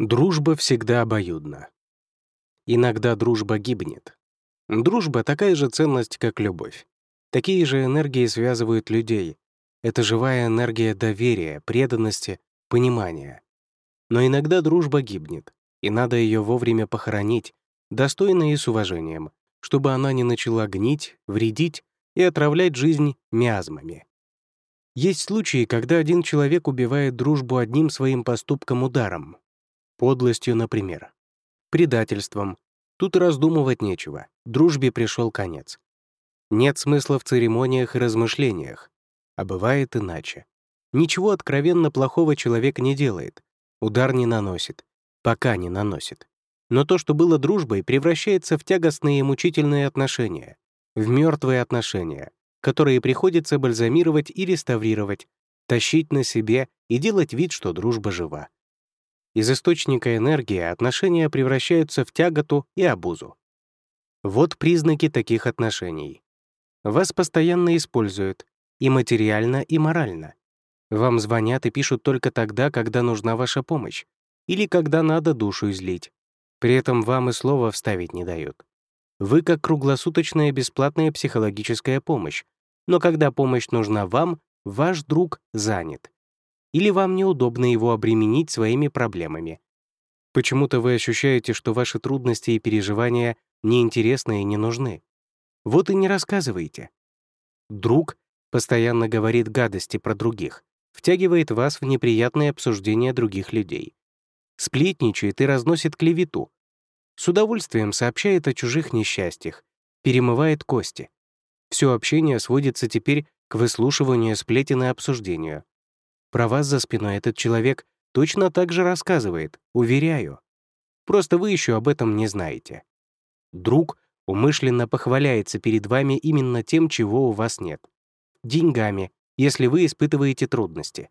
Дружба всегда обоюдна. Иногда дружба гибнет. Дружба — такая же ценность, как любовь. Такие же энергии связывают людей. Это живая энергия доверия, преданности, понимания. Но иногда дружба гибнет, и надо ее вовремя похоронить, достойно и с уважением, чтобы она не начала гнить, вредить и отравлять жизнь миазмами. Есть случаи, когда один человек убивает дружбу одним своим поступком-ударом, Подлостью, например. Предательством. Тут раздумывать нечего. Дружбе пришел конец. Нет смысла в церемониях и размышлениях. А бывает иначе. Ничего откровенно плохого человек не делает. Удар не наносит. Пока не наносит. Но то, что было дружбой, превращается в тягостные и мучительные отношения, в мертвые отношения, которые приходится бальзамировать и реставрировать, тащить на себе и делать вид, что дружба жива. Из источника энергии отношения превращаются в тяготу и обузу. Вот признаки таких отношений. Вас постоянно используют, и материально, и морально. Вам звонят и пишут только тогда, когда нужна ваша помощь, или когда надо душу излить. При этом вам и слова вставить не дают. Вы как круглосуточная бесплатная психологическая помощь, но когда помощь нужна вам, ваш друг занят или вам неудобно его обременить своими проблемами. Почему-то вы ощущаете, что ваши трудности и переживания неинтересны и не нужны. Вот и не рассказывайте. Друг постоянно говорит гадости про других, втягивает вас в неприятные обсуждения других людей. Сплетничает и разносит клевету. С удовольствием сообщает о чужих несчастьях, перемывает кости. Все общение сводится теперь к выслушиванию сплетен и обсуждению. Про вас за спиной этот человек точно так же рассказывает, уверяю. Просто вы еще об этом не знаете. Друг умышленно похваляется перед вами именно тем, чего у вас нет. Деньгами, если вы испытываете трудности.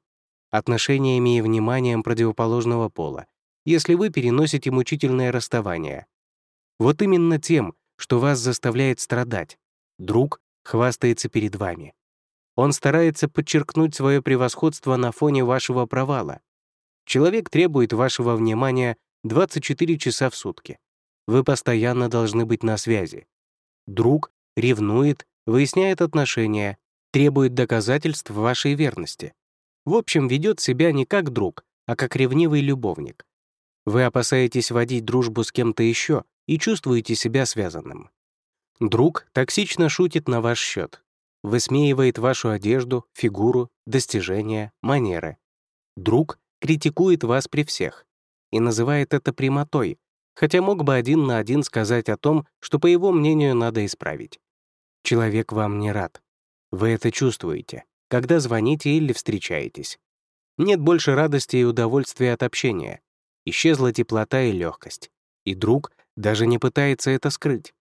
Отношениями и вниманием противоположного пола, если вы переносите мучительное расставание. Вот именно тем, что вас заставляет страдать. Друг хвастается перед вами. Он старается подчеркнуть свое превосходство на фоне вашего провала. Человек требует вашего внимания 24 часа в сутки. Вы постоянно должны быть на связи. Друг ревнует, выясняет отношения, требует доказательств вашей верности. В общем, ведет себя не как друг, а как ревнивый любовник. Вы опасаетесь водить дружбу с кем-то еще и чувствуете себя связанным. Друг токсично шутит на ваш счет, высмеивает вашу одежду, фигуру, достижения, манеры. Друг критикует вас при всех и называет это прямотой, хотя мог бы один на один сказать о том, что, по его мнению, надо исправить. Человек вам не рад. Вы это чувствуете, когда звоните или встречаетесь. Нет больше радости и удовольствия от общения. Исчезла теплота и легкость. И друг даже не пытается это скрыть.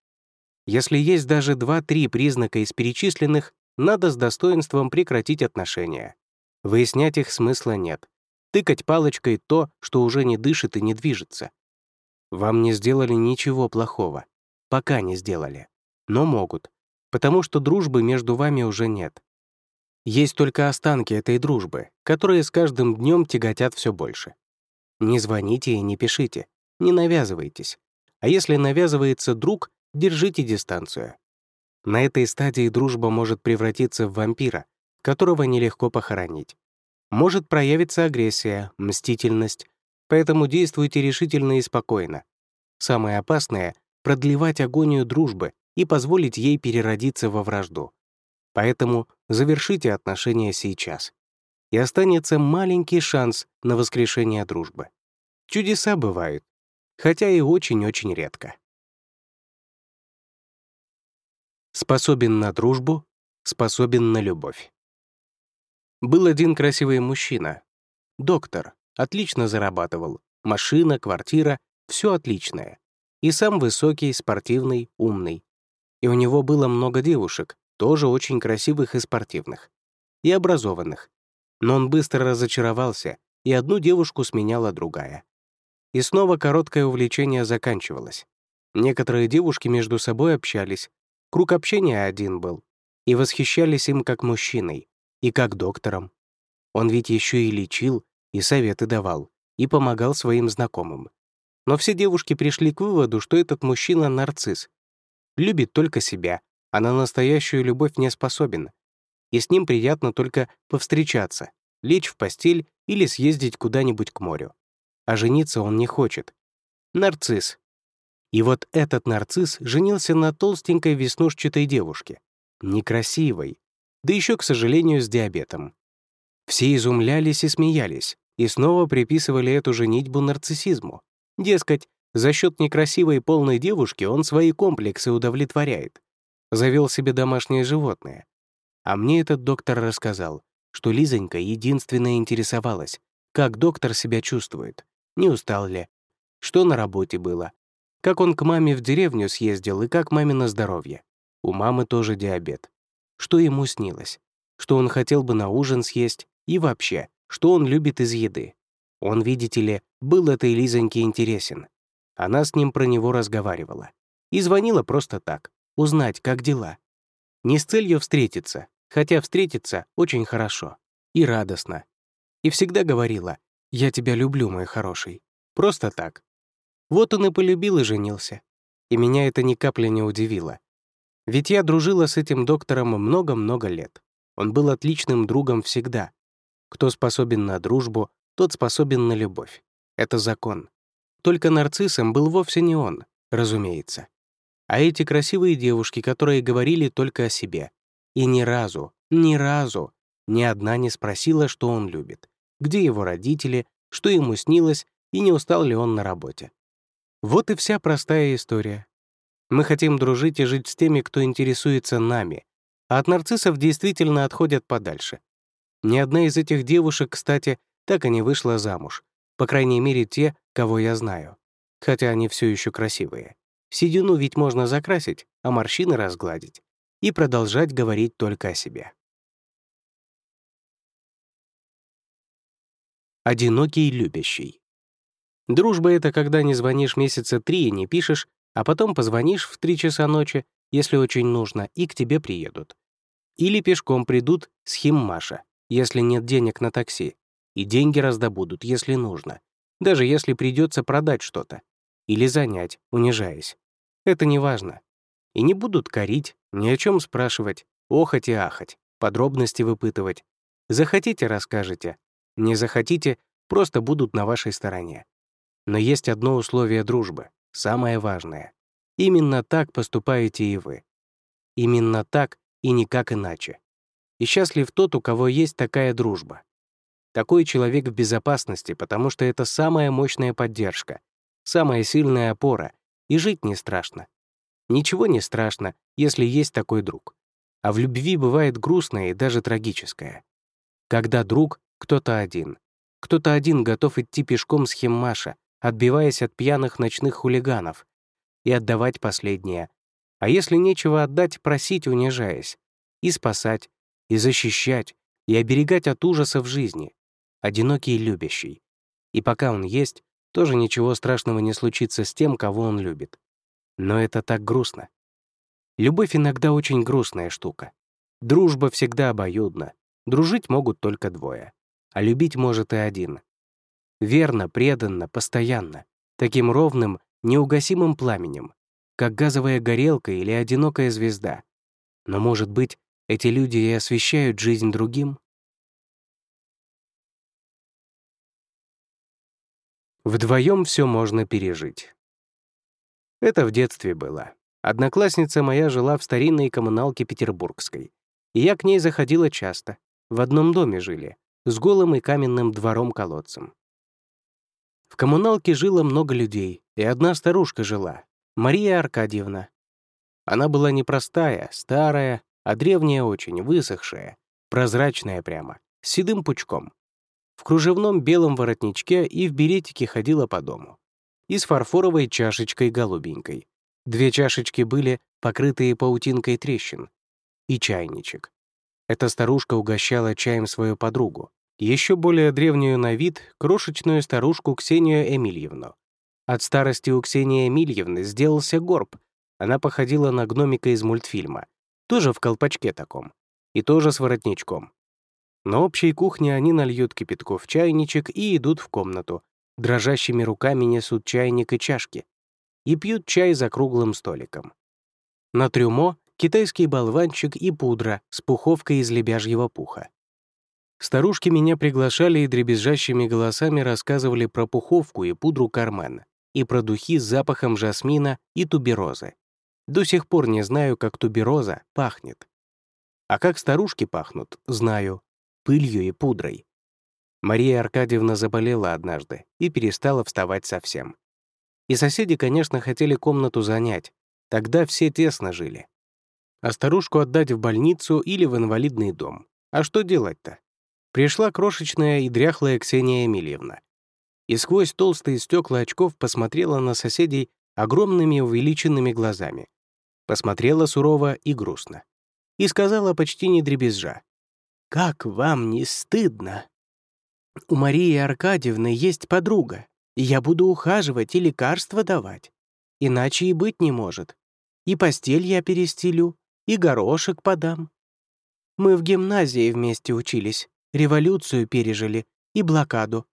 Если есть даже два-три признака из перечисленных, надо с достоинством прекратить отношения. Выяснять их смысла нет. Тыкать палочкой то, что уже не дышит и не движется. Вам не сделали ничего плохого. Пока не сделали. Но могут. Потому что дружбы между вами уже нет. Есть только останки этой дружбы, которые с каждым днем тяготят все больше. Не звоните и не пишите, не навязывайтесь. А если навязывается друг, держите дистанцию. На этой стадии дружба может превратиться в вампира, которого нелегко похоронить. Может проявиться агрессия, мстительность, поэтому действуйте решительно и спокойно. Самое опасное — продлевать агонию дружбы и позволить ей переродиться во вражду. Поэтому завершите отношения сейчас. И останется маленький шанс на воскрешение дружбы. Чудеса бывают, хотя и очень-очень редко. Способен на дружбу, способен на любовь. Был один красивый мужчина. Доктор, отлично зарабатывал. Машина, квартира — все отличное. И сам высокий, спортивный, умный. И у него было много девушек, тоже очень красивых и спортивных. И образованных. Но он быстро разочаровался, и одну девушку сменяла другая. И снова короткое увлечение заканчивалось. Некоторые девушки между собой общались, Круг общения один был, и восхищались им как мужчиной, и как доктором. Он ведь еще и лечил, и советы давал, и помогал своим знакомым. Но все девушки пришли к выводу, что этот мужчина — нарцисс. Любит только себя, а на настоящую любовь не способен. И с ним приятно только повстречаться, лечь в постель или съездить куда-нибудь к морю. А жениться он не хочет. Нарцисс. И вот этот нарцисс женился на толстенькой веснушчатой девушке. Некрасивой. Да еще, к сожалению, с диабетом. Все изумлялись и смеялись, и снова приписывали эту женитьбу нарциссизму. Дескать, за счет некрасивой полной девушки он свои комплексы удовлетворяет. Завел себе домашнее животное. А мне этот доктор рассказал, что Лизонька единственная интересовалась, как доктор себя чувствует, не устал ли, что на работе было, как он к маме в деревню съездил и как маме на здоровье. У мамы тоже диабет. Что ему снилось, что он хотел бы на ужин съесть и вообще, что он любит из еды. Он, видите ли, был этой Лизоньке интересен. Она с ним про него разговаривала. И звонила просто так, узнать, как дела. Не с целью встретиться, хотя встретиться очень хорошо и радостно. И всегда говорила «Я тебя люблю, мой хороший». Просто так. Вот он и полюбил и женился. И меня это ни капли не удивило. Ведь я дружила с этим доктором много-много лет. Он был отличным другом всегда. Кто способен на дружбу, тот способен на любовь. Это закон. Только нарциссом был вовсе не он, разумеется. А эти красивые девушки, которые говорили только о себе. И ни разу, ни разу ни одна не спросила, что он любит, где его родители, что ему снилось и не устал ли он на работе. Вот и вся простая история. Мы хотим дружить и жить с теми, кто интересуется нами, а от нарциссов действительно отходят подальше. Ни одна из этих девушек, кстати, так и не вышла замуж, по крайней мере, те, кого я знаю. Хотя они все еще красивые. Седину ведь можно закрасить, а морщины разгладить. И продолжать говорить только о себе. Одинокий любящий. Дружба — это когда не звонишь месяца три и не пишешь, а потом позвонишь в три часа ночи, если очень нужно, и к тебе приедут. Или пешком придут с химмаша, если нет денег на такси, и деньги раздобудут, если нужно, даже если придется продать что-то или занять, унижаясь. Это не важно. И не будут корить, ни о чем спрашивать, охать и ахать, подробности выпытывать. Захотите — расскажете. Не захотите — просто будут на вашей стороне. Но есть одно условие дружбы, самое важное. Именно так поступаете и вы. Именно так и никак иначе. И счастлив тот, у кого есть такая дружба. Такой человек в безопасности, потому что это самая мощная поддержка, самая сильная опора, и жить не страшно. Ничего не страшно, если есть такой друг. А в любви бывает грустное и даже трагическое. Когда друг — кто-то один. Кто-то один готов идти пешком с Химмаша, отбиваясь от пьяных ночных хулиганов, и отдавать последнее. А если нечего отдать, просить, унижаясь. И спасать, и защищать, и оберегать от ужасов жизни одинокий и любящий. И пока он есть, тоже ничего страшного не случится с тем, кого он любит. Но это так грустно. Любовь иногда очень грустная штука. Дружба всегда обоюдна. Дружить могут только двое. А любить может и один. Верно, преданно, постоянно. Таким ровным, неугасимым пламенем, как газовая горелка или одинокая звезда. Но, может быть, эти люди и освещают жизнь другим? Вдвоем все можно пережить. Это в детстве было. Одноклассница моя жила в старинной коммуналке петербургской. И я к ней заходила часто. В одном доме жили, с голым и каменным двором-колодцем. В коммуналке жило много людей, и одна старушка жила, Мария Аркадьевна. Она была непростая, старая, а древняя очень, высохшая, прозрачная прямо, с седым пучком в кружевном белом воротничке и в беретике ходила по дому. И с фарфоровой чашечкой голубенькой. Две чашечки были покрытые паутинкой трещин. И чайничек. Эта старушка угощала чаем свою подругу, еще более древнюю на вид, крошечную старушку Ксению Эмильевну. От старости у Ксении Эмильевны сделался горб. Она походила на гномика из мультфильма. Тоже в колпачке таком. И тоже с воротничком. На общей кухне они нальют кипятку в чайничек и идут в комнату, дрожащими руками несут чайник и чашки и пьют чай за круглым столиком. На трюмо — китайский болванчик и пудра с пуховкой из лебяжьего пуха. Старушки меня приглашали и дребезжащими голосами рассказывали про пуховку и пудру Кармен, и про духи с запахом жасмина и туберозы. До сих пор не знаю, как тубероза пахнет. А как старушки пахнут, знаю. Пылью и пудрой. Мария Аркадьевна заболела однажды и перестала вставать совсем. И соседи, конечно, хотели комнату занять. Тогда все тесно жили. А старушку отдать в больницу или в инвалидный дом. А что делать-то? Пришла крошечная и дряхлая Ксения Емельевна. И сквозь толстые стекла очков посмотрела на соседей огромными увеличенными глазами. Посмотрела сурово и грустно. И сказала почти не дребезжа. «Как вам не стыдно?» У Марии Аркадьевны есть подруга, и я буду ухаживать и лекарства давать. Иначе и быть не может. И постель я перестелю, и горошек подам. Мы в гимназии вместе учились, революцию пережили и блокаду.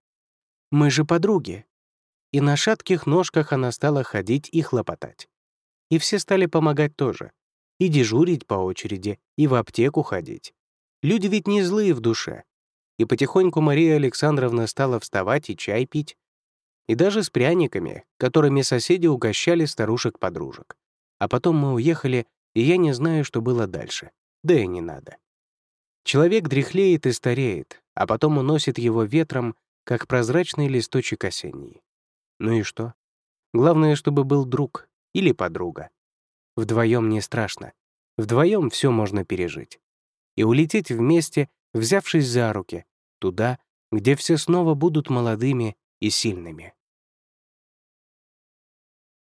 Мы же подруги. И на шатких ножках она стала ходить и хлопотать. И все стали помогать тоже. И дежурить по очереди, и в аптеку ходить. Люди ведь не злые в душе, и потихоньку Мария Александровна стала вставать и чай пить. И даже с пряниками, которыми соседи угощали старушек-подружек. А потом мы уехали, и я не знаю, что было дальше. Да и не надо. Человек дряхлеет и стареет, а потом уносит его ветром, как прозрачный листочек осенний. Ну и что? Главное, чтобы был друг или подруга. Вдвоем не страшно. Вдвоем все можно пережить. И улететь вместе взявшись за руки, туда, где все снова будут молодыми и сильными.